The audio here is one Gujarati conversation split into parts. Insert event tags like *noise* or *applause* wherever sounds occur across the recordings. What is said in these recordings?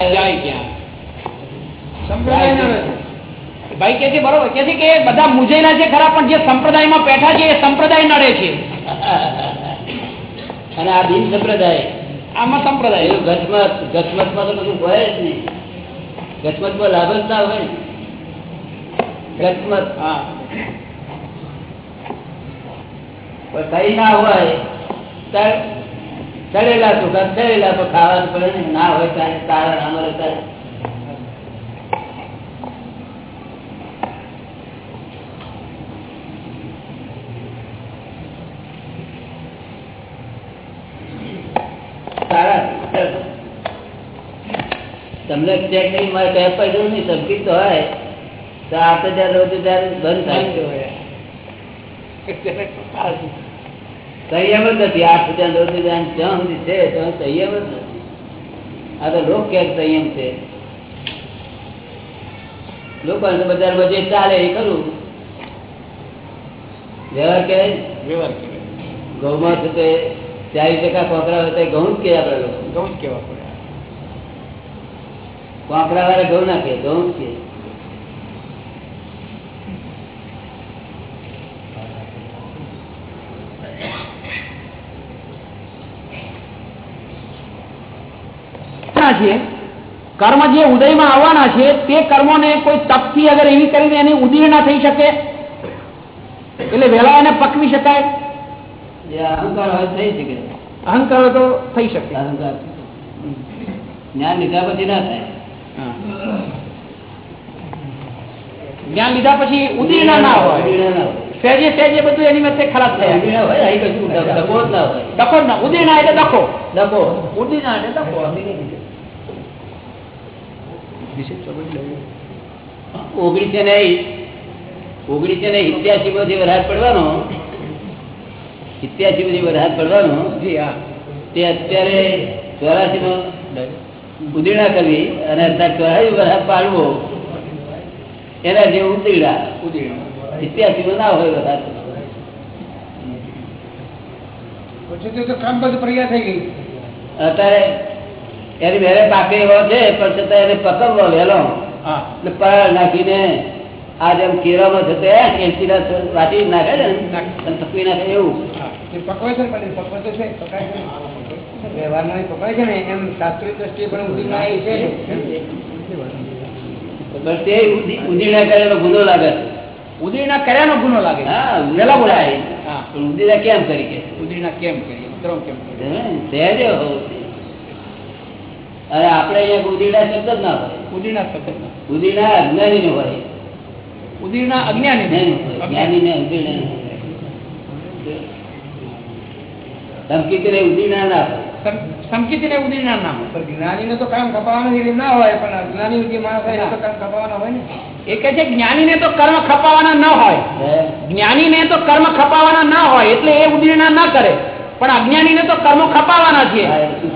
ક્યાં? રહે. ભાઈ કે છે બરોબર. કે છે કે બધા મુજેલા છે ખરા પણ જે સંપ્રદાયમાં બેઠા છે એ સંપ્રદાય નડે છે. *laughs* અને આ બિન સંપ્રદાય? આમાં સંપ્રદાય. ગચમત ગચમતમાં તો બધું હોય જ નહીં. ગચમતમાં લાભ જ ના. હોય ગચમત હા કઈ ના હોય ત્યારે ચડેલા તો ચડેલા તો ખાવાનું પડે ને ના હોય ત્યારે તારા સારા તમને ચેક નહીં મારે કહેવા પડ્યું નહીં, સંકિત તો હોય. તો આપણે ત્યાં રહો ત્યારે બંધ થાય. સંયમ જ નથી. આઠ સુધી રોજ જ્યાં સુધી છે ત્યાં સંયમ જ નથી. આ તો લોક કે સંયમ છે. લોકો બજારમાં જે ચાલે એ કરું વ્યવહાર કે વ્યવહાર કહેવાય ઘઉંમાં છે તે ચાલીસ ટકા કોકરા હોય તો ઘઉં જ કે આપડે લોકો. ઘઉં જ કહેવા પડે કોકરા વાળા ઘઉં ના કે ઘઉં જ કે ના છે કર્મ જે ઉદયમાં આવવાના છે તે કર્મોને કોઈ તપથી અગર એવી કરીને એની ઉદીર્ણા થઈ શકે? એટલે વહેલા એને પકવી શકાય? અહંકાર હોય થઈ શકે. અહંકાર હોય તો થઈ શકે. અહંકાર. જ્ઞાન લીધા પછી ના થાય. જ્ઞાન લીધા પછી ઉદીર્ણા ના હોય. ના. સહેજે સહેજે બધું એની વચ્ચે ખરાબ થયા. હોય જ ના હોય. ડખો ના ઉદીર્ણા એટલે ડકો ડખો ઉદીર્ણા એટલે ડખો ઓગણીસો ને ઓગણીસો ને ઇત્યાસી જે વરસાદ પડવાનો ઇત્યાસી જે વરસાદ પડવાનો જી હા. તે અત્યારે ચોરાસી માં ઉદીર્ણા કરવી અને ચોરાસી વરસાદ પાડવો એના જે ઉદીડા ઉદીર્ણા ઇત્યાસી માં ના હોય વરસાદ. પછી તો- કામ બધું પ્રક્રિયા થઈ ગઈ. અત્યારે એની વેરે પાકે એવો છે પણ છતાં એને પકવવો વહેલો એટલે પળ નાખીને આ જેમ કેરામાં થતો કેલ્ચીના વાટી નાખે ને થકવી નાખે એવું. પકવે છે પણ પકવે તો છે પકાય છે ને. વ્યવહારમાં પકવાય છે ને એમ શાસ્ત્રીય દ્રષ્ટિએ પણ ઉદીના એ છે. તે ઉદી- ઉદીના કરેલો ગુનો લાગે છે. કર્યાનો ગુનો લાગે. હા વહેલા બોલાય. ઉદીના કેમ કરી કે? કેમ કરીએ ઉતરો કેમ? હોવું જોઈએ. અને આપણે અહીંયા ઉદીના શબ્દ જ ના હોય. ઉદીના શબ્દ ઉદીના અજ્ઞાની નો હોય. ઉદીના અજ્ઞાની. જ્ઞાની ને ઉદીના ધમકી રે ઉદીના ના સંકિત ને ઉદીર્ણા નામ પણ જ્ઞાનીને તો કામ કપાવવાનું ના હોય પણ અજ્ઞાની જે માણસ હોય તો કામ કપાવવાના હોય ને. એ કહે છે જ્ઞાનીને તો કર્મ ખપાવવાના ન હોય. હે? જ્ઞાનીને તો કર્મ ખપાવાના ના હોય એટલે એ ઉદીરણા ના કરે. પણ અજ્ઞાનીને તો કર્મ ખપાવાના છે.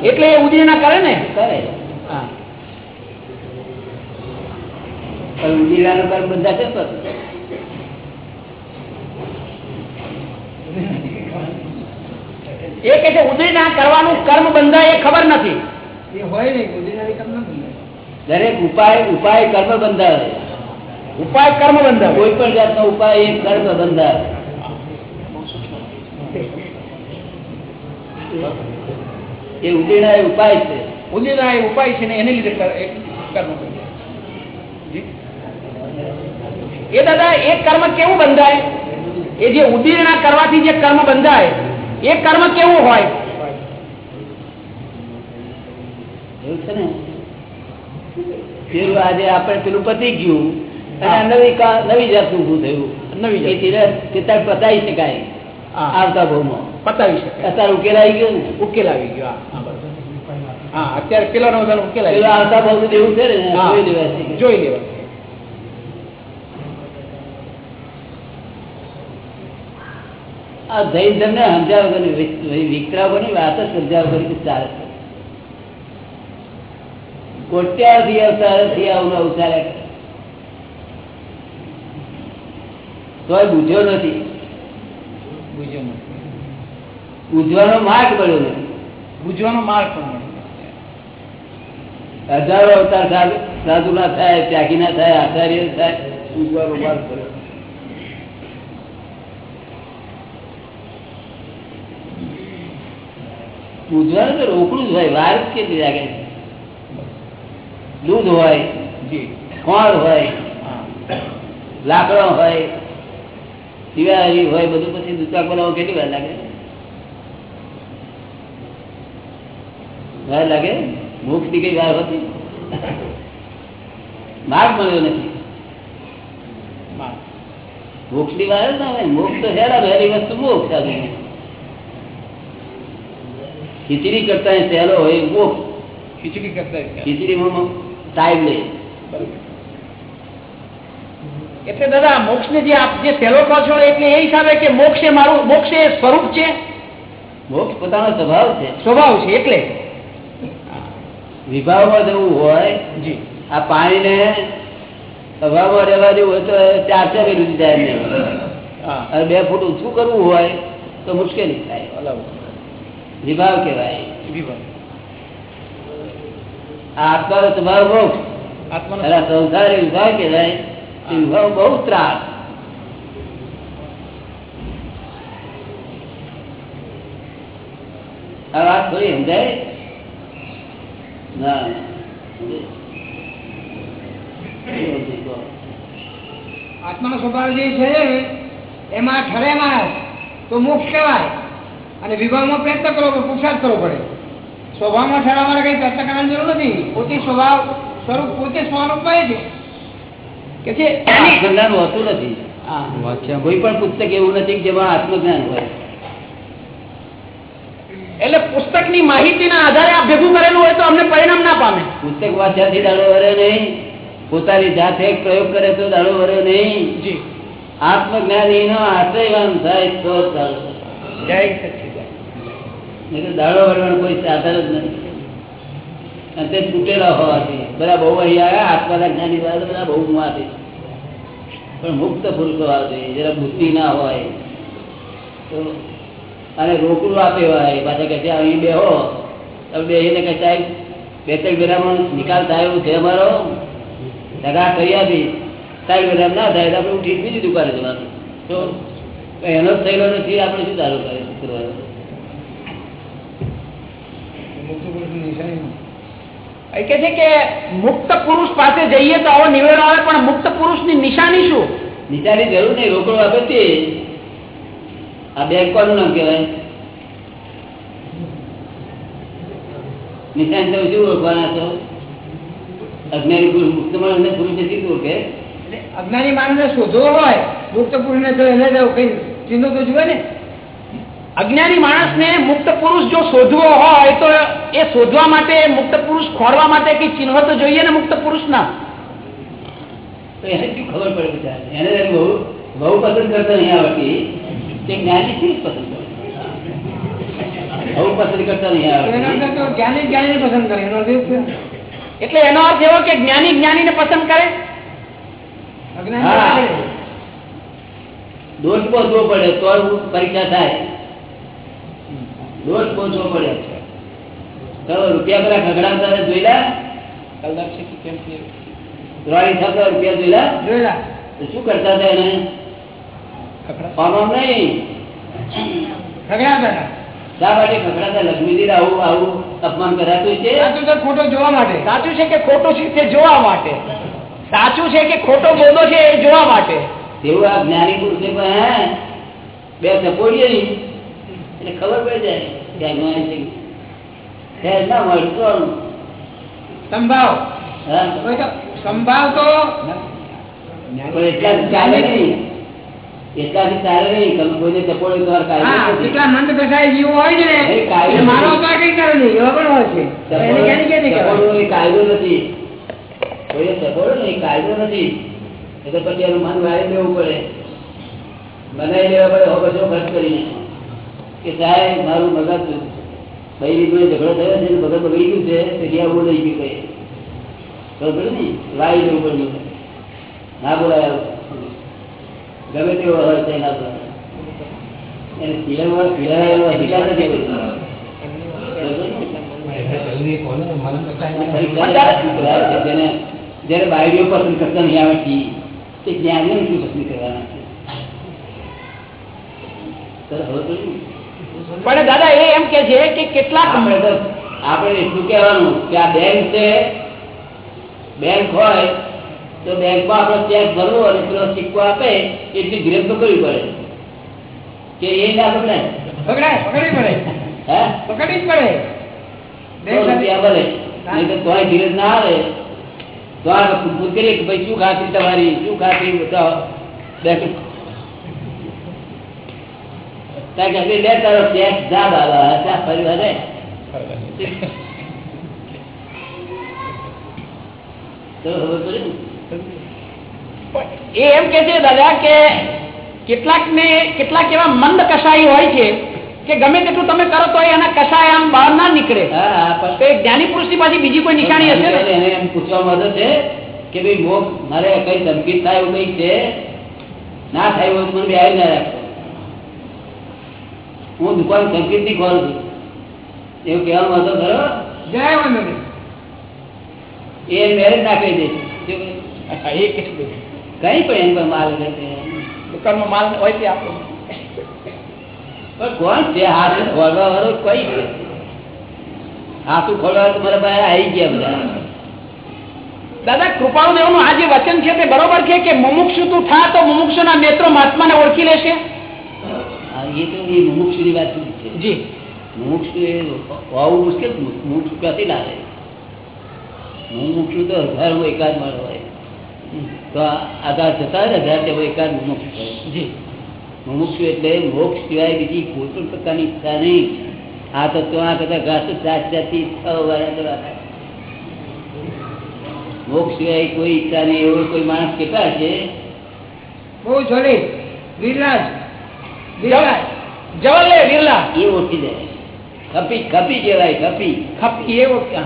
એટલે એ ઉદીર્ણા કરે ને? કરે. હા. કર્મ બધા છે એ કહે છે ઉદીર્ણા કરવાનું કર્મ બંધાય એ ખબર નથી. એ હોય દરેક ઉપાય ઉપાય કર્મ બંધાવે. ઉપાય કર્મ બંધાવે. કોઈ પણ જાતનો ઉપાય એ કર્મ બંધાવે. એ ઉદીના એ ઉપાય છે. ઉદીર્ણા એ ઉપાય છે ને એને લીધે એ કર્મ એ દાદા એ કર્મ કેવું બંધાય? એ જે ઉદીર્ણા કરવાથી જે કર્મ બંધાય એ કર્મ કેવું હોય? એવું છે ને? પેલું આજે આપણે પેલું પતી ગયું. અને નવી નવી જાતનું થયું? નવી પતાવી શકાય. આવતા ભાવમાં પતાવી શકે. અત્યારે ઉકેલ આવી ગયો ને? ઉકેલ આવી ગયો હા, હા બરોબર. હા અત્યારે પેલાનો વધારે ઉકેલ આવી ગયો. આવતા બહુ એવું છે ને જોઈ લેવાય જોઈ લેવા આ જૈન ધર્મ ને સમજાવ વિકરાવો ની વાત જ સમજાવ કરી ચાલે છે. કોટ્યાવધી અવતારથી આવું ચાલ્યા તોય નથી. બુझવાનો માર્ગ મળ્યો નથી પૂજવાનો માર્ગ પણ મળ્યો હજારો અવતાર સાધુ ના થાય ત્યાગી ના થાય આચાર્ય થાય પૂજવાનો માર્ગ મળ્યો પૂજવાનું તો રોકડું જ હોય વાર જ કેટલી લાગે છે. દૂધ હોય ખોળ હોય લાકડો હોય દિવાળી હોય બધું પછી દૂધપાક બનાવવા કેટલી વાર લાગે વાર લાગે? ભૂખથી કઈ વાર હતી? માર્ગ મળ્યો નથી. મોક્ષની વાર ને મોક્ષ તો હેરા વહેલી વસ્તુ મોક્ષ ખીચડી કરતા સહેલો હોય મોક્ષ. ખીચડી કરતા ખીચડીમાં ટાઈમ લે. એટલે દાદા મોક્ષ ને જે આપ જે સહેલો કહો છો એટલે એ હિસાબે કે મોક્ષ એ મારું મોક્ષ એ સ્વરૂપ છે? મોક્ષ પોતાનો સ્વભાવ છે. સ્વભાવ છે એટલે. વિભાવમાં જવું હોય આ પાણીને હવામાં રહેવા જેવું હોય તો ચાર ચાર વિરુદ્ધ જાય બે ફૂટ ઊંચું કરવું હોય તો મુશ્કેલી થાય. વિભાવ કહેવાય. આત્માનો સ્વભાવ મોક્ષ વિભાવ કહેવાય. વિભાવ બહુ ત્રાસ. આ વાત થોડી સમજાય? ના. આત્માનો સ્વભાવ જે છે એમાં ઠરે માણસ તો મોક્ષ કહેવાય. અને વિભાગમાં પ્રયત્ન કરવો પડે પુરુષાર્થ કરવો પડે. સ્વભાવમાં ઠરવા માટે કઈ પ્રયત્ન કરવાની જરૂર નથી. પોતે સ્વભાવ સ્વરૂપ પોતે સ્વરૂપમાં છે કે છે. હોતું નથી. કોઈ પણ પુસ્તક એવું નથી કે જેમાં આત્મજ્ઞાન હોય. એટલે પુસ્તકની માહિતીના આધારે આ ભેગું કરેલું હોય તો અમને પરિણામ ના પામે. પુસ્તક વાંચ્યાથી દાડો વરે નહીં. પોતાની જાતે પ્રયોગ કરે તો દાડો વરે નહીં. આત્મજ્ઞાની નો આશ્રયવાન થાય તો દાડો વરવાનો કોઈ સાધન જ નથી. અને તે તૂટેલા હોવાથી. બધા બહુ અહીંયા આવ્યા આત્માના જ્ઞાની તો બધા બહુ મુવાથી પણ મુક્ત પુરુષો આવતી જરા બુદ્ધિ ના હોય તો અને રોકડું આપે હોય પાછા કહે છે અહીં બેહો. તમે બેસીને કહે સાહેબ બે ત્રણ મહિનામાં નિકાલ થાય એવું છે અમારો. સગા કરી આપી. સાહેબ બેરામ ના થાય તો આપણે ઉઠી બીજી દુકાને જવાનું. તો એનો જ થયેલો નથી આપણે શું ચાલુ કરે કરવાનું? કે છે કે મુક્ત પુરુષ પાસે જઈએ તો આવો નિવેડો આવે પણ મુક્ત પુરુષની નિશાની શું? નિશાની જરૂર નહીં રોકડો આપે તે. આ બેંક કોનું નામ કહેવાય? નિશાન તમે શું ઓળખવાના છો? અજ્ઞાની પુરુષ મુક્ત માણસને પુરુષને શી ઓળખે? એટલે અજ્ઞાની માણસને શોધવો હોય મુક્ત પુરુષને તો એને કઈ ચિહ્નો તો જુએ ને. અજ્ઞાની માણસને મુક્ત પુરુષ જો શોધવો હોય તો એ શોધવા માટે મુક્ત પુરુષ ખોરવા માટે કઈ ચિહ્ન તો જોઈએ ને મુક્ત પુરુષના? ના એને શું ખબર પડે? એને બહુ બહુ પસંદ કરતા નહીં આવડતી તે જ્ઞાની પસંદ કરે. પસંદ કરતા નહીં જ્ઞાની પસંદ કરે એનો છે. એટલે એનો અર્થ એવો કે જ્ઞાની જ્ઞાનીને પસંદ કરે. દોષ પહોંચવો પડે તો પરીક્ષા થાય. દોષ પહોંચવો પડે. ચલો રૂપિયા પેલા ખગડાવતા જોઈ લે રોણી છાપતા રૂપિયા જોયેલા? જોયેલા. શું કરતા હતા એને? આમ નહીં. શા માટે ખગડાતા લક્ષ્મીજી આવું આવું અપમાન કરાતું છે? ખોટો જોવા માટે? સાચું છે કે ખોટું છે તે જોવા માટે? સાચું છે કે ખોટો બોધો છે એ જોવા માટે? તેવું આ જ્ઞાની પુરુષ પણ હે બે સપોડીએ નહીં એટલે ખબર પડી જાય કે ના મળે સંભાવ. સંભાવ તો ચાલે નહીં એટલાથી ચાલે નહીં તમે કોઈને ચપોડે કેટલા મંદ કસાય જીવો હોય છે ને મારો નથી. કઈ કરે નહીં એવા પણ હોય છે? ચપોડો એ કાયદો નથી. કોઈને ચપોડો નહીં કાયદો નથી. એટલે પછી એનું મન વાળી દેવું પડે. બનાવી લેવા પડે હો બધો ખર્ચ કરીને. કે સાહેબ મારું મગજ ભાઈ રીતનો ઝઘડો થયો છે મગજ બગડી ગયું છે તેથી આવું લઈ ગયું કઈ ખબર ને? લાવી દેવું પડ્યું. ના બોલાય ગમે તેવો હોય છે ના બોલાય એને પીડાવા પીડાવાનો અધિકાર નથી જેને બાયડીઓ પસંદ કરતા નહીં આવડતી તે જ્ઞાનીઓ શું પસંદ કરવાના છે? તો? પણ દાદા એ એમ કે છે કે કેટલાક તો આપણે એટલું કહેવાનું કે આ બેંક છે. બેંક હોય તો બેંકમાં આપણો ચેક ભરવો અને પેલો સિક્કો આપે એટલી ગ્રેપ તો કરવી પડે. કે એ ના પકડાય. પકડાય પકડવી પડે. હે? પકડવી જ પડે. તો રૂપિયા ભલે. નહીં તો તોય ધીરજ ના આવે. તો આ પૂછપૂછ કરીએ કે ભાઈ શું ખાતી તમારી? શું ખાતી બતાવો લે તારો ચેક જા બાબા ફરી વધે તો ખબર પડી ને? એ એમ કે છે દાદા કે કેટલાક ને કેટલાક એવા મંદ કસાઈ હોય છે કે ગમે તેટલું તમે કરો તો એના કસાય આમ બહાર ના નીકળે. હા હા, પણ તો એ જ્ઞાની પુરુષની પાછી બીજી કોઈ નિશાની હશે એને એમ પૂછવામાં આવે છે કે ભાઈ મોક્ષ મારે કઈ ધમકી થાય એવું કઈ છે? ના થાય એવું મને બે આવી ના રાખો. હું દુકાન સંકેતની ખોલું છું. એવું કહેવામાં હતો ખરો? જય એ મેરેજ નાખી દે એ કઈ પણ એમ માલ દુકાનમાં માલ હોય તે આપણો પણ કોણ છે હાથ ખોલવા વાળો કઈ છે. હાથું ખોલવા તમારા મારા પાસે આવી ગયા બધા? દાદા કૃપાળુ દેવનું આ જે વચન છે તે બરોબર છે કે મુમુક્ષુ તું થા તો મુમુક્ષુના નેત્રો મહાત્માને ઓળખી લેશે? એ તો એ મુમુક્ષુની વાત છે? જી. મુમુક્ષુ એ હોવું મુશ્કેલ મુમુક્ષુ ક્યાંથી લાવે? મુમુક્ષુ તો હજારમાં એકાદ મળે હોય. તો આગળ જતા હજાર એકાદ મુમુક્ષ જી. એટલે મોક્ષ સિવાય બીજી કોઈ પણ પ્રકારની ઈચ્છા નહીં. આ તો તો આ કરતા ઘાસ જાત જાતની ઈચ્છાઓ વાળા મોક્ષ સિવાય કોઈ ઈચ્છા નહીં. એવો કોઈ માણસ કેટલા છે? બહુ જોલી વિરલાજ. વિરલાજ. જવલ્લે વિરલા એ ઓછી જાય. ખપી ખપી કહેવાય ખપી ખપી એવો ક્યાં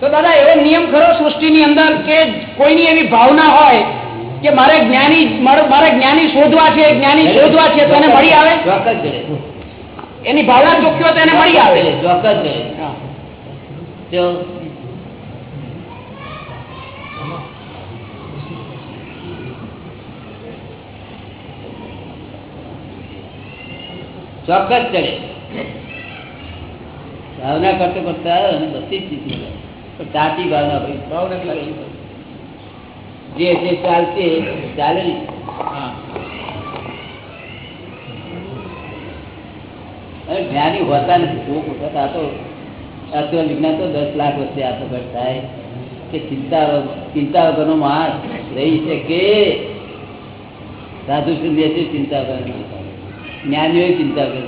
તો દાદા એવો નિયમ ખરો સૃષ્ટિની અંદર કે કોઈની એવી ભાવના હોય કે મારે જ્ઞાની મારે જ્ઞાની શોધવા છે જ્ઞાની શોધવા છે તો એને મળી આવે? એની ભાવના ચોખ્યો તો એને મળી આવે. ચોક્કસ ચોક્કસ ચડે ભાવના કરતા કરતા બધી જ ચીજ મળે પણ ભાવના ભાઈ. ભાવના સાચી. જે જે ચાલશે ચાલે જ્ઞાની હોતા નથી. ભૂખ વખત આ તો અસલ વિજ્ઞાન તો દસ લાખ વર્ષે આ ઘટ થાય. કે ચિંતા ચિંતા વગરનો માણસ રહી શકે. સાધુ સંન્યાસી ચિંતા કરે જ્ઞાનીઓ ચિંતા કરે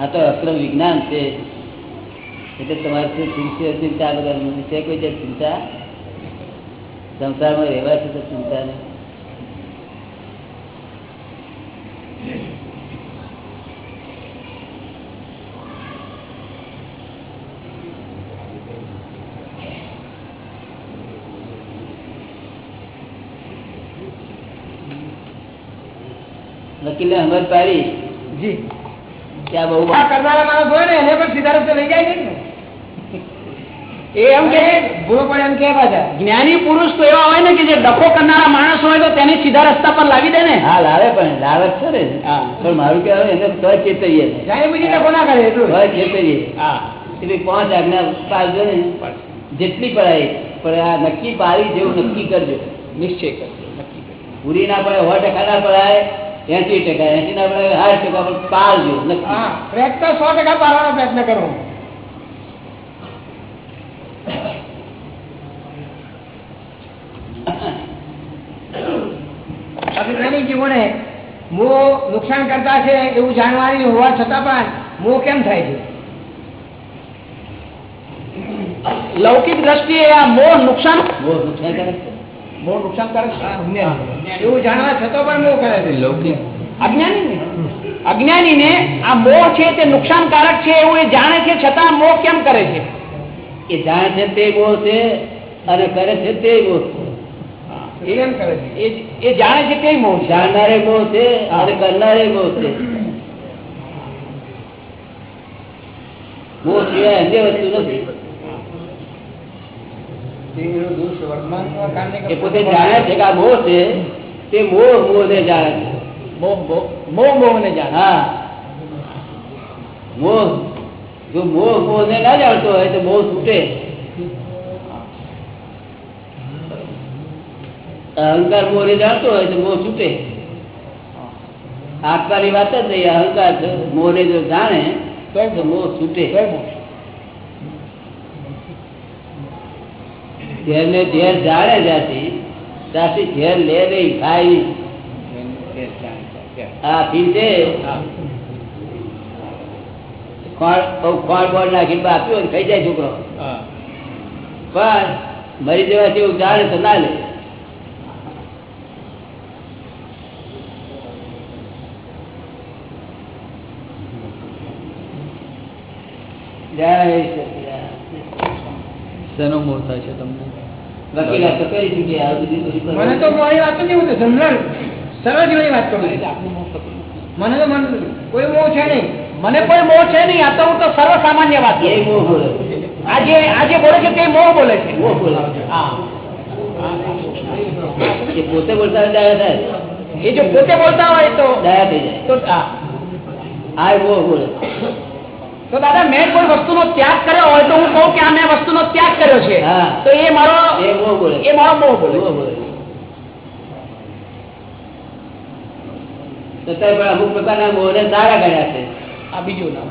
આ તો અક્રમ વિજ્ઞાન છે. એટલે તમારે શું ચિંતા ચિંતા વગર છે કોઈ જે ચિંતા? સંસારમાં રહેવા છે તો ચિંતા નહીં. વકીલે સમજ પાડી? જી. ત્યાં બહુ કરનારા માણસ હોય ને એને પણ સીધા રસ્તે લઈ જાય છે ને એ એમ કે ભૂલો પડે એમ કે પાછા જ્ઞાની પુરુષ તો એવા હોય ને કે જે ડખો કરનારા માણસ હોય તો તેને સીધા રસ્તા પર લાવી દે ને. હા લાવે પણ લાવે છે ને. હા. પણ મારું કહેવાય એને તો ચેતરીએ ના કરે એટલું ચેતરીએ હા. પાંચ આજ્ઞા પાડજો ને જેટલી પડાય પણ આ નક્કી પાડી જેવું નક્કી કરજો. નિશ્ચય કરજો નક્કી પૂરી ના પડે સો ટકા ના પડાય એસી ટકા એસી ના પડે સાઠ ટકા પણ પાડજો પ્રયત્ન સો ટકા પાડવાનો પ્રયત્ન કરવો જીવોને મોહ નુકસાન કરતા છે એવું જાણવાની હોવા છતાં પણ મો કેમ થાય છે? લૌકિક દ્રષ્ટિએ આ મોહ નુકસાન મોહ નુકસાન કરે છે? મોહ એવું જાણવા છતાં પણ મોહ કરે છે. લૌકિક. અજ્ઞાની અજ્ઞાની ને આ મોહ છે તે નુકસાનકારક છે એવું એ જાણે છે છતાં મોહ કેમ કરે છે? એ જાણે છે તે બહુ છે અને કરે છે તે બહુ છે એ જાણે છે તે મોહ જાણનારે મોહ છે અને કરનારે મોહ છે. મોહ સિવાય અન્ય વસ્તુ નથી. એ પોતે જાણે છે કે આ મોહ છે. તે મોહ મોહ ને જાણે છે. મોહ મોહ મોહ મોહ ને જાણે. હા. મોહ જો મોહ મોહ ને ના જાણતો હોય તો મોહ છૂટે. અહંકાર મોરી જાણતો હોય તો મો છૂટે. આત્માની વાત જ નહીં અહંકાર મોરે જો જાણે તો મો છૂટે. મોહ ઝેર જાણે જાતી ત્યાંથી ઝેર લે નહીં ખાઈ હા. પીતે ખોળ બોળ નાખી આપ્યું ખાઈ જાય છોકરો. હા. પણ મરી જવાથી જાણે તો ના લે. જય શેનો મોહ થાય છે તમને. મને તો મારી વાત નથી છે જનરલ. સરળ જેવી વાત કરું. મને તો મન કોઈ મોહ છે નહીં. મને કોઈ મોહ છે નહીં આ તો હું તો સર્વસામાન્ય વાત એ કરું. મોહ બોલે છે. તે મોહ બોલે છે. મોહ બોલે હા. પોતે બોલતા હોય ત્યારે થાય. એ જો પોતે બોલતા હોય તો દયા થઈ જાય. તો હા. એ મોહ બોલે તો દાદા મેં કોઈ વસ્તુનો ત્યાગ કર્યો હોય તો હું કહું કે આ મેં વસ્તુનો ત્યાગ કર્યો છે. તો એ મારો એ મોહ મારો બહુ બોલે મોહ પણ અમુક પ્રકારના મોહને સારા કર્યા છે. આ બીજું નામ.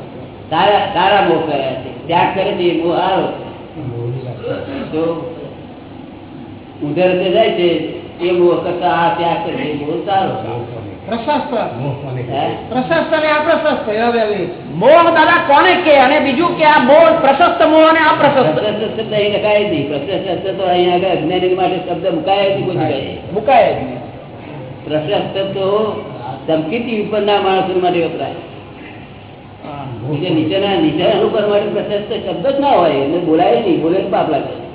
સારા સારા મોહ કર્યા છે. ત્યાગ કરે છે એ મોહ સારો તો ઉધર જાય છે એ મોહ કરતા આ ત્યાગ કરે છે એ મોહ સારો મોહ દાદા કોને કે અને બીજું કે આ મોહ પ્રશસ્ત મોહ અને અપ્રશસ્ત. પ્રશસ્ત શબ્દ અહીં લખાય નહીં. પ્રશસ્ત તો અહીંયા આગળ અજ્ઞાની માટે શબ્દ મુકાય જ નહીં મુકાય. જ નહીં. પ્રશસ્ત તો ધમકીથી ઉપરના માણસો માટે વપરાય. જે નીચેના નીચેના લોકો માટે પ્રશસ્ત શબ્દ જ ના હોય. એને બોલાય નહીં. બોલે પાપ લાગે.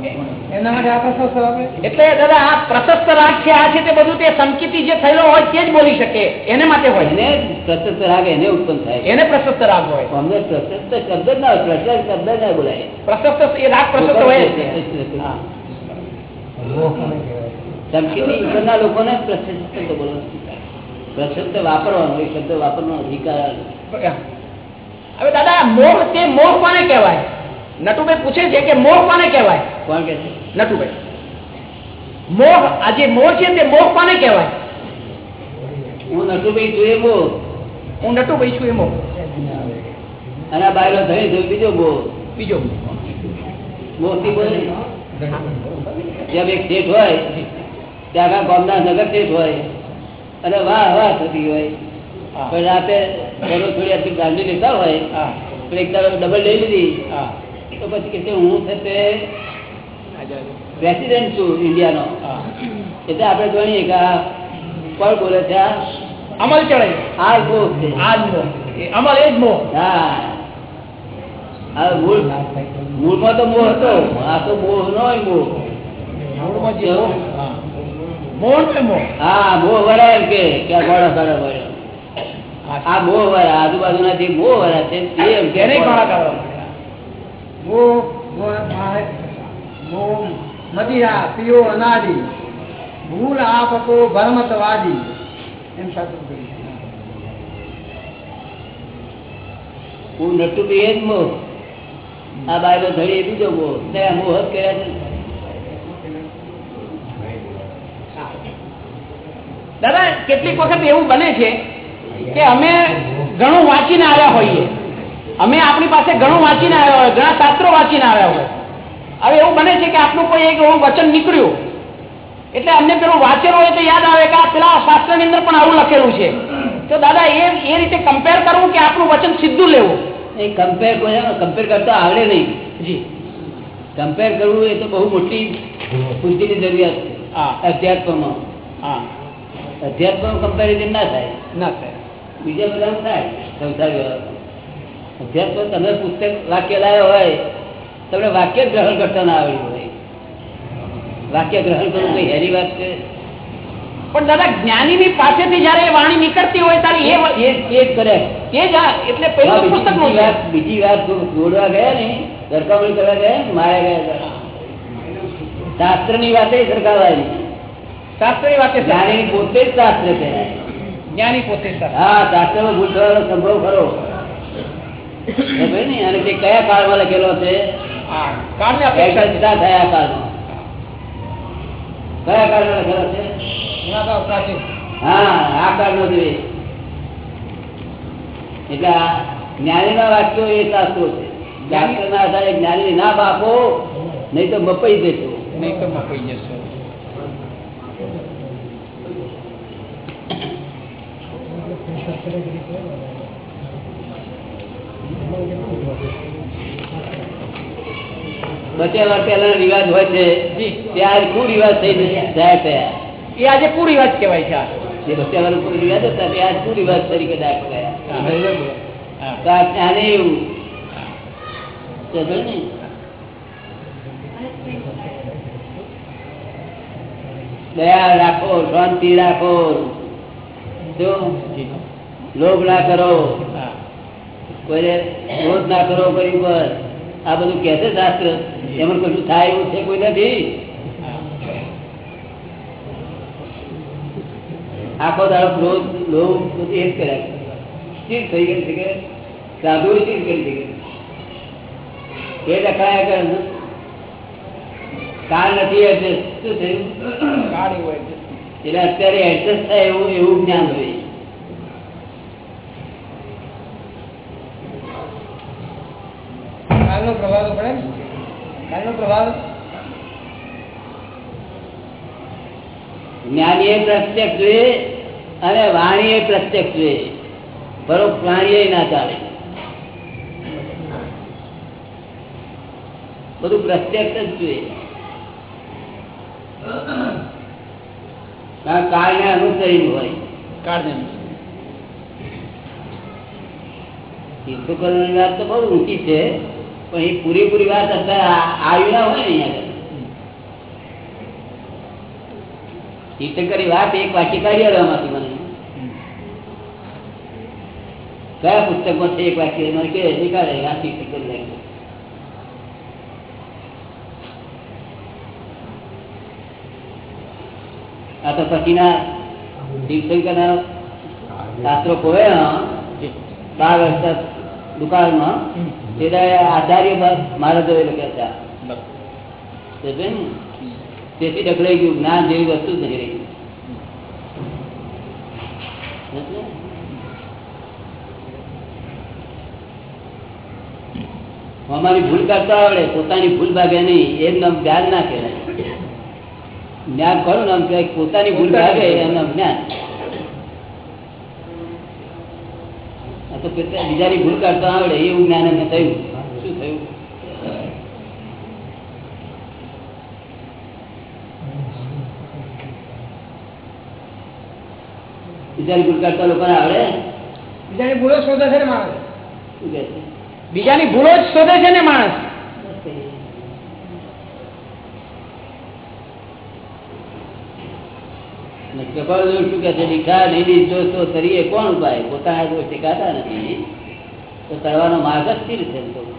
એના માટે આ પ્રશસ્ત વાપરે એટલે દાદા આ પ્રશસ્ત રાગ આ છે તે બધું તે સંકિતી જે થયેલો હોય તે જ બોલી શકે. એને માટે હોય. એને પ્રશસ્ત રાગ એને ઉત્પન્ન થાય. એને પ્રશસ્ત રાગ હોય. અમને પ્રશસ્ત શબ્દ જ ના હોય પ્રશસ્ત શબ્દ ના બોલાય. પ્રશસ્ત એ રાગ પ્રશસ્ત હોય. જ છે. હા. ધમકીથી ઉપરના લોકોને પ્રશસ્ત શબ્દ બોલવાનું પ્રશસ્ત વાપરવાનો એ શબ્દ વાપરવાનો અધિકાર. હવે દાદા મોહ તે મોહ કોને કહેવાય? નટુભાઈ પૂછે છે કે મોહ કોને કહેવાય? કોણ કે નટુભાઈ. મોહ આ જે મોહ છે તે મોહ કોને કહેવાય? હું નટુભાઈ છું એ મોહ હું નટુભાઈ છું એ મોહ અને આ બાયલો ધણી થયો બીજો મોહ બીજો મોહથી બોલે. જેમ એક શેઠ હોય ત્યાં આગળ ગામના નગર શેઠ હોય અને વાહ વાહ થતી હોય. પણ રાતે થોડી આટલી ગાંધી લેતા હોય હા. પણ એક તારો ડબલ લઈ લીધી. હા. તો પછી કે હું થશે તે રેસિડેન્ટ છું ઇન્ડિયાનો. એટલે આપણે જાણીએ કે આ કોણ બોલે છે આ? અમલ ચડે. આ મોહ છે. આ જ મોહ અમલ એ જ મોહ હા. આ મૂળ મૂળમાં તો મોહ હતો. આ તો મોહ નો મોહ મૂળમાં જે મોહ ને મોહ હા મોહ વરાય એમ કે કે આ ગોળા કાઢો વળ્યો હા. આ મોહ વરા આજુબાજુના જે મોહ વરા છે તે એમ કે નહીં ઘણા મોહ મદિરા, પિયો, અનાદિ, ભૂલ આપકો ભરમતવાદી. એમ સાચું હું નટુ બી એ જ મો આ બાયલો ધડી એ બીજો મો ને મોહ જ કર્યા છે. દાદા, કેટલીક વખત એવું બને છે કે અમે ઘણું વાંચીને આવ્યા હોઈએ. અમે આપણી પાસે ઘણું વાંચીને આવ્યા હોય ઘણા શાસ્ત્રો વાંચીને આવ્યા હોય. હવે એવું બને છે કે આપણું કોઈ એક એવું વચન નીકળ્યું. એટલે અમને પેલું વાંચેલું હોય તો યાદ આવે કે આ પેલા શાસ્ત્રની અંદર પણ આવું લખેલું છે. તો દાદા એ એ રીતે કમ્પેર કરવું કે આપણું વચન સીધું લેવું? એ કમ્પેર કમ્પેર કરતા આવડે નહીં. જી. કમ્પેર કરવું એ તો બહુ મોટી બુદ્ધિની જરૂરિયાત છે. હા. અધ્યાત્મમાં. હા. અધ્યાત્મ કમ્પેરિઝન ના થાય. ના થાય. બીજા બધા થાય સંસાર વ્યવહાર. અધ્યાત્મ તમે પુસ્તક વાક્ય લાવ્યો હોય તમને વાક્ય ગ્રહણ કરતા ના આવડ્યું હોય. વાક્ય ગ્રહણ કરવું કઈ હેરી વાત છે. પણ દાદા જ્ઞાની ની પાસેથી જયારે વાણી નીકળતી હોય ત્યારે એ કરે. જ એટલે તો બીજી. વાત બીજી વાત જોડવા ગયા ને સરખામણી કરવા ગયા માયા ગયા શાસ્ત્રની વાતે સરખાવાય શાસ્ત્રની વાત જ્ઞાની પોતે જ શાસ્ત્ર છે જ્ઞાની પોતે શાસ્ત્ર. હા શાસ્ત્રમાં ભૂલ થવાનો સંભવ ખરો? અને તે કયા કાળમાં લખેલો છે? હા કાળને અપેક્ષા છે. કેટલા થયા કાળમાં. કયા કાળમાં લખેલો છે? ઘણા તો પ્રાચીન. હા આ કાળનો જોઈએ એટલે જ્ઞાની ના વાક્યો એ શાસ્ત્રો છે. શાસ્ત્રના આધારે જ્ઞાની ના બાપો નહીં તો મપાઈ જશો. નહીં તો મપાઈ જશો. બચે વાર પહેલા રિવાજ હોય છે. જી. તે આજ કુ રિવાજ થઈ જાય થયા એ આજે પૂરી કહેવાય છે જે બચ્યા વાળો હતા તે આજ કુ તરીકે દાખ થયા તો આ જ્ઞાને એવું ને? દયા રાખો શાંતિ રાખો. જો. લોભ ના કરો. કોઈને ક્રોધ ના કરો કોઈ ઉપર. આ બધું કે છે શાસ્ત્ર. એમાં કશું થાય એવું છે કોઈ નથી. આખો દાડો ક્રોધ લોભ બધું એ જ કર્યા કરે. સ્થિર થઈ ગઈ છે કે સાધુ સ્થિર કરી છે કે. એ લખાયા કરે. કાળ નથી એડજસ્ટ શું થયું. એટલે અત્યારે એડજસ્ટ થાય એવું એવું જ્ઞાન હોય કાલનો પ્રભાવ તો પડે ને પ્રભાવ જ્ઞાની એ પ્રત્યક્ષ જોઈએ અને વાણી એ પ્રત્યક્ષ જોઈએ. બરોબર પ્રાણી ના ચાલે. બધું પ્રત્યક્ષ જ જોઈએ. કાળને અનુસરીને હોય. કાળને તીર્થોકરોની વાત તો બહુ ઊંચી છે. પણ એ પૂરેપૂરી વાત અત્યારે આવી ના હોય ને અહીંયા. તીર્થંકરની વાત એક વાક્ય કાઢી આલવામાંથી મને. કયા પુસ્તકમાં છે એક વાક્ય? મને કે આ તીર્થંકર વાક્ય. આ તો પછીના તીર્થંકરના શાસ્ત્રો કોવે બાર વર્ષ દુકાળમાં. આચાર્ય મારા? તેથી ડકડાઈ ગયું. જ્ઞાન જેવી વસ્તુ જ રહી અમારી ભૂલ કરતા આવડે પોતાની ભૂલ ભાગે નહીં. એમ નામ જ્ઞાન ના કહેવાય. જ્ઞાન ખરું નામ કહેવાય પોતાની ભૂલ ભાગે એમ નામ જ્ઞાન તો બીજાની ભૂલ કાઢતા આવડે એવું જ્ઞાન એમને થયું. શું થયું? બીજાની ભૂલ કાઢતા લોકો આવડે? બીજાની ભૂલો શોધે છે ને માણસ? બીજાની ભૂલો જ શોધે છે ને માણસ? જોડ શું કે છે? દીઠા નહીં દીધો તરીએ કોણ ઉપાય? પોતાના જો ટેકાતા નથી. તો તળવાનો માર્ગ જ સ્થિર છે તો.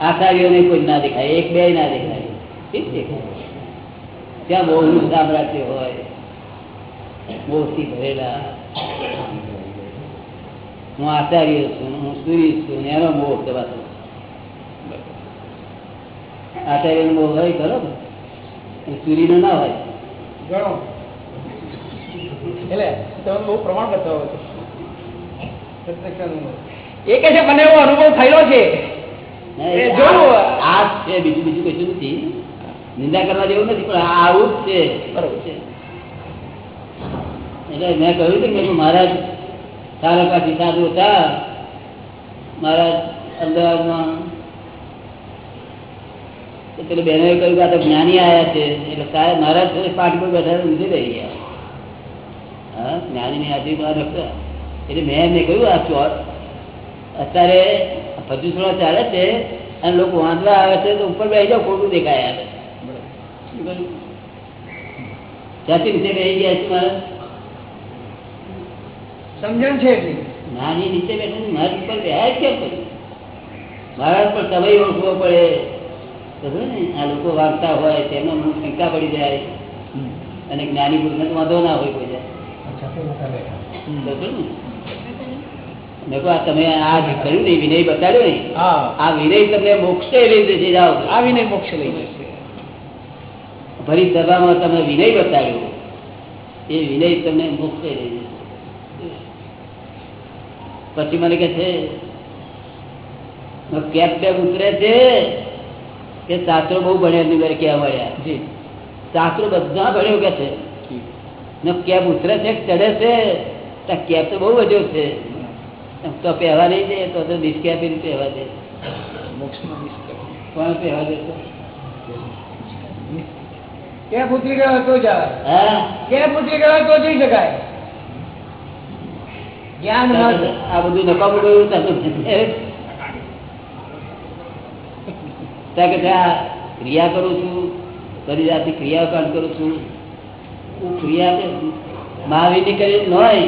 આચાર્યોને કોઈ ના દેખાય, એક બે ના દેખાય. ઠીક દેખાય ત્યાં બહુ સામ્રાજ્ય હોય. મોહથી ભરેલા. હું આચાર્ય છું, હું સુરી છું, એનો મોહ દબાતો આચાર્ય નો હોય ખરો સૂર્ય નો ના હોય. ગણો. એટલે તમે બહુ પ્રમાણ બતાવો છો. એ કે છે મને એવો અનુભવ થયેલો છે. એ આ જ છે બીજું બીજું કશું નથી. નિંદા કરવા જેવું નથી પણ આવું જ છે. બરોબર. છે એટલે મેં કહ્યું હતું કે મહારાજ તારકાથી સાધુ હતા. મહારાજ અમદાવાદમાં તો પેલી એ કહ્યું કે આ તો જ્ઞાની આવ્યા છે. એટલે સાહેબ છે પાઠ પર બેઠા ઊંધી રહી ગયા. હા જ્ઞાનીની હાજરીમાં રખતા એટલે મેં એમને કહ્યું આ ચોર અત્યારે પચીસોળા ચાલે છે અને લોકો વાંચવા આવે છે તો ઉપર બેસી જાવ ખોટું દેખાય આવે. જાતિ રીતે બેસી ગયા છે મારે? સમજણ છે એટલી. નાની નીચે બેઠા મારી ઉપર બેહાય કેમ કર્યું? મારા ઉપર સમય ઓળખવો પડે. ને આ લોકો વાંચતા હોય તેનો મુખ શંકા પડી જાય અને જ્ઞાની પુરુષને તો વાંધો ના હોય કોઈ જાય આ તમે આ કર્યું ને વિનય બતાડ્યો ને આ વિનય તમને મોક્ષે લઈ જશે જાઓ. આવીને મોક્ષ લઈ જશે. ફરી સભામાં તમે વિનય બતાવ્યો એ વિનય તમને મોક્ષે લઈ જશે. પછી મને કે છે કેપ બેપ ઉતરે છે કે શાસ્ત્રો બહુ ભણ્યા ની મારે કહેવા મળ્યા શાસ્ત્રો બધા ભણ્યો કે છે? ને કેપ ઉતરે છે ચડે છે? કેપ તો બહુ વધ્યો છે. તો પહેવા નહીં દે તો તો ડિસ્કેપી પહેવા દે. કોણ પહેવા દે ગયો તો જ ગયો તો જઈ શકાય. જ્ઞાન આ બધું નકામું ગયું ત્યાં કે ક્રિયા કરું છું કરી જાતની ક્રિયાકાંડ કરું છું. હું ક્રિયા કે મહાવીરની કરી ન હોય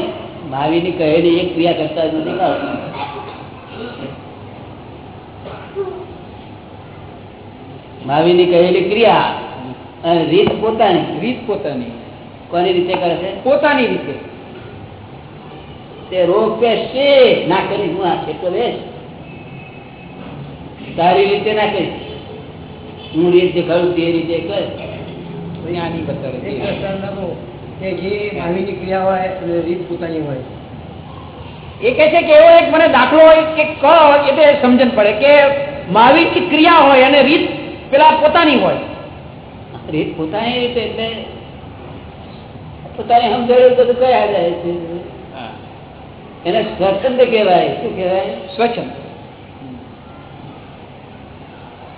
મહાવીરની કહેલી એક ક્રિયા કરતા જ નથી. મહાવીરની કહેલી ક્રિયા અને રીત પોતાની રીત પોતાની. કોની રીતે કરે છે? પોતાની રીતે. તે રોગ છે ના કરી હું આ ખેતો વેચ તારી રીતે ના કહીશ હું રીત દેખાડું તે રીતે કર અહીંયા બતાવે કે જે ક્રિયા હોય અને રીત પોતાની હોય. એ કહે છે કે એવો એક મને દાખલો હોય કે કહો એટલે સમજણ પડે કે મહાવીરની ક્રિયા હોય અને રીત પેલા પોતાની હોય. રીત પોતાની રીતે એટલે પોતાની સમજાયું બધું કયા જાય છે? એને સ્વચ્છંદ કહેવાય. શું કહેવાય? સ્વચ્છંદ.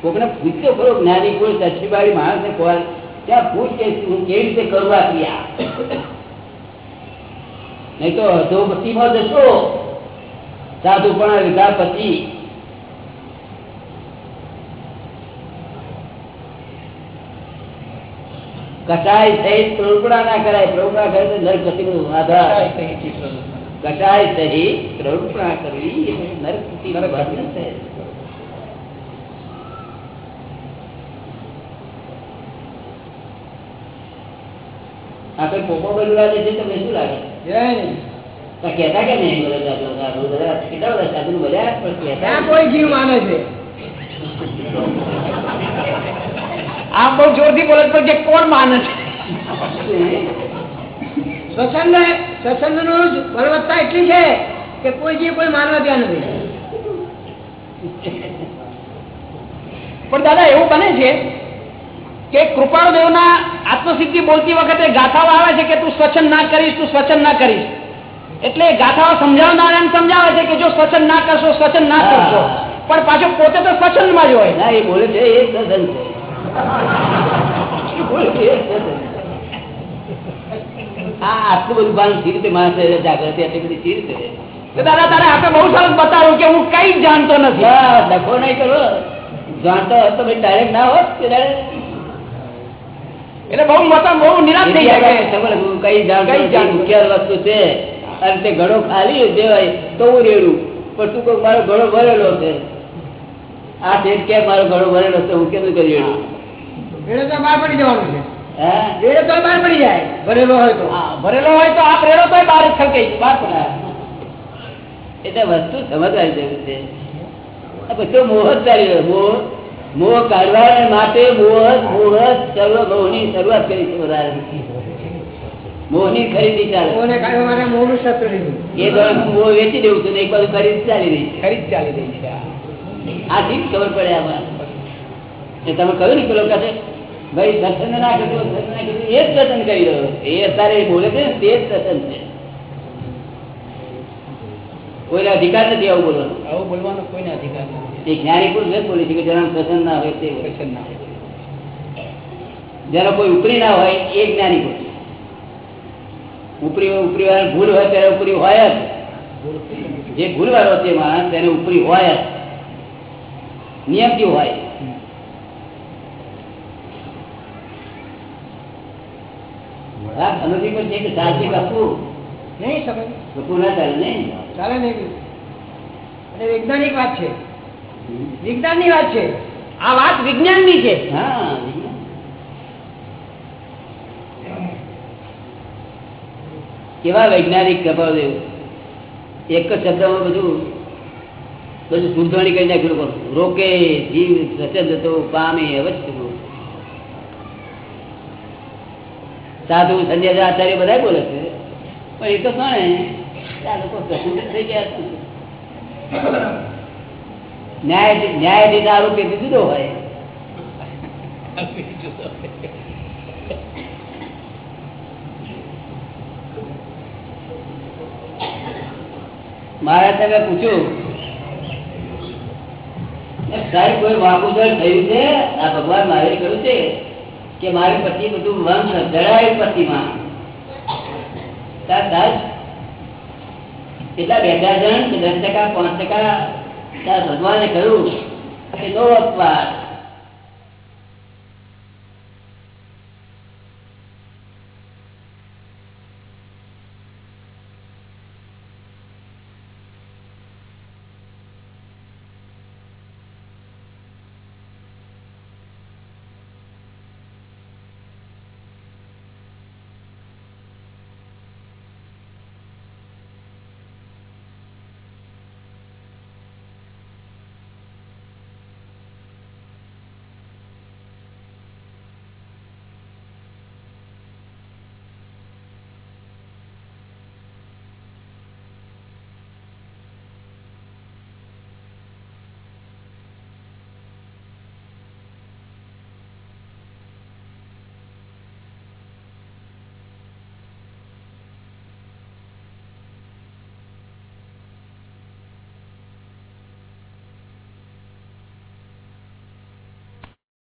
કોકને પૂછ્યો ખરો જ્ઞાની પુરુષ અચ્છીબાળી માણસને કોણ ત્યાં પૂછ કે હું કેવી રીતે કરું આ ક્રિયા? નહીં તો અધોગતિમાં જશો. સાધુપણા લીધા પછી. કટાય સહિત પ્રવૃત્તા ના કરાય પ્રવૃત્તા કરે તો નરક ગતિનો આધાર. કટાય સહિત પ્રવૃત્તા કરવી એ નરક આપણે પોપો બદલવા જશે તમને શું લાગે? જય નહીં તો કહેતા કે નહીં બધા કેટલા બધા સાધુ બધા પણ કોઈ જીવ માને છે. આમ બહુ જોરથી બોલે કે કોણ માને છે? સ્વચ્છંદ સ્વચ્છંદનું ગુણવત્તા એટલી છે કે કોઈ જીવ કોઈ માનવા ત્યાં નથી. પણ દાદા એવું બને છે કે કૃપાળુ દેવના આત્મસિદ્ધિ બોલતી વખતે ગાથાઓ આવે છે કે તું સ્વચ્છ ના કરીશ તું સ્વચ્છ ના કરીશ. એટલે ગાથાઓ સમજાવનારા એમ સમજાવે છે કે જો સ્વચ્છ ના કરશો સ્વચ્છ ના કરશો. પણ પાછો પોતે તો સ્વચ્છંદમાં જ હોય. ના એ બોલે છે એ સદન છે. આટલું બધું ભાન સી રીતે માણસ જાગૃતિ આટલી બધી સી રીતે? દાદા તારે આપણે બહુ સરસ બતાવ્યું કે હું કઈ જાણતો નથી. ડખો નહીં કરો. જાણતો હોત ડાયરેક્ટ ના હોત કે direct? એટલે બહુ મતમ બહુ નિરાશ થઈ જાય. કઈ જાણ કઈ મુખ્ય વસ્તુ છે. અને તે ઘડો ખાલી દેવાય તો હું રેડું. પણ તું કોઈ મારો ઘડો ભરેલો છે. આ ઠેઠ કે મારો ઘડો ભરેલો છે હું કેમ કરી રેડું? રેડે તો બહાર પડી જવાનું છે. તો બહાર પડી જાય. ભરેલો હોય તો. ભરેલો હોય તો આપ રેડો તોય બહાર છલકાઈ બહાર એટલે વસ્તુ સમજવાની જરૂર છે. મોહ જ ચાલી રહ્યો મોહ. મોહ કાઢવા માટે મોહ મોહ સર્વ મોહની શરૂઆત કરી છે વધારે મોહની ખરીદી ચાલે. કાઢવા માટે મોહનું શસ્ત્ર લીધું એ મોહ વેચી દઉં છું એક બાજુ ખરીદી ચાલી રહી છે. ખરીદ ચાલી રહી છે આ. ઠીક ખબર પડે આમાં. એ તમે કહ્યું ને પેલો કહે ભાઈ દર્શન ના કર્યું દર્શન ના કર્યું એ જ દર્શન કરી રહ્યો એ અત્યારે બોલે છે ને તે જ દર્શન છે. કોઈને અધિકાર નથી આવું બોલવાનો. આવું બોલવાનો કોઈને અધિકાર નથી. એ જ્ઞાની પુરુષ જ બોલે છે કે જેના પ્રસન્ન ના હોય તે પ્રસન્ન ના હોય. જેનો કોઈ ઉપરી ના હોય એ જ્ઞાની પુરુષ. ઉપરી ઉપરી વાળા ભૂલ હોય ત્યારે ઉપરી હોય જ. જે ભૂલ વાળો છે માણસ તેને ઉપરી હોય જ. નિયમથી હોય? કે આપવું નહીં સમજ આપવું ના ચાલે નહીં ચાલે નહીં. વૈજ્ઞાનિક વાત છે. વિજ્ઞાનની વાત છે. આ વાત વિજ્ઞાનની છે કેવા વૈજ્ઞાનિક કપાળદેવ એક જ શબ્દમાં બધું બધું સૂંધણી કરી નાખ્યું. રોકે જીવ સ્વચ્છંદ તો પામે અવશ્ય. સાધુ સંજય આચાર્ય બધા બોલે છે. પણ એ તો કોણે આ લોકો થઈ ગયા છે. ન્યાય ન્યાયાધીશ આરોપી જુદો હોય. મારા તમે પૂછ્યું સાહેબ, કોઈ વાકુદર થયું છે? આ ભગવાન મારે કહ્યું છે કે મારી પતિ બધું વંશ જળાય પતિમાં. કેટલા બે હજાર જણ દસ ટકા, પાંચ ટકા? તાર ભગવાને કહ્યું કે નો અપવાદ